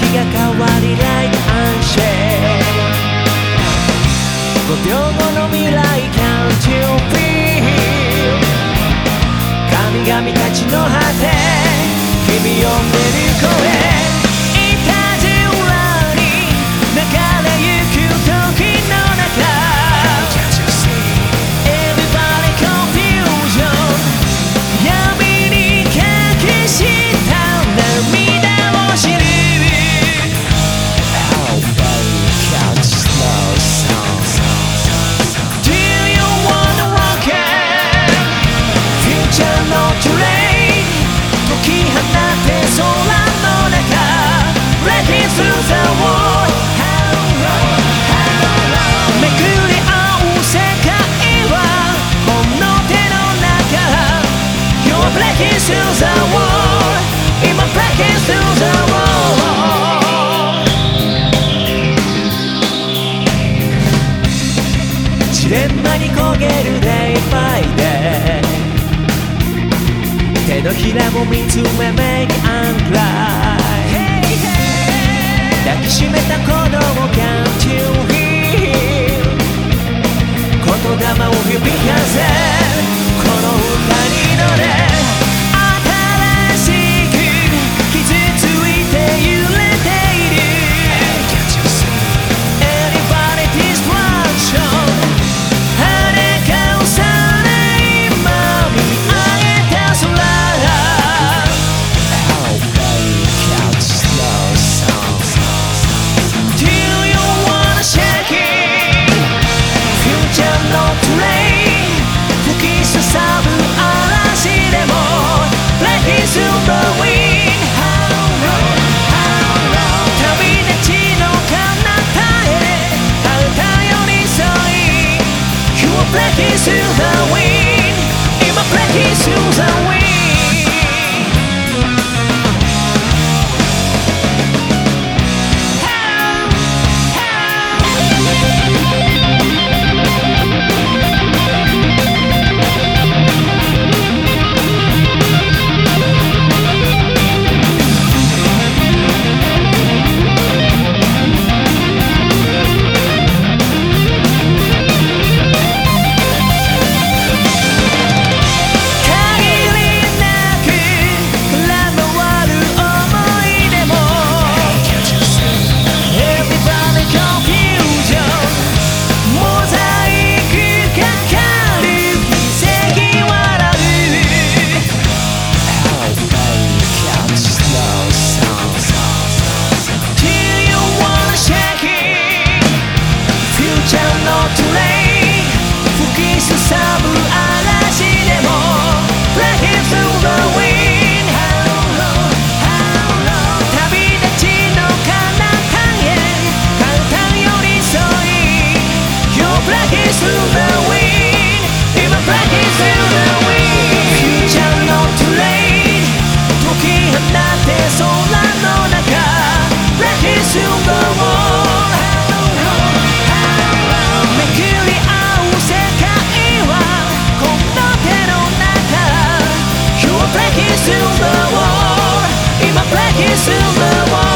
気が変わりライド安心。5秒後の未来 Can't you feel 神々たちの果て。君を乗りる声。レンマに焦げるデイバイデ手のひらも見つめメイクアン the one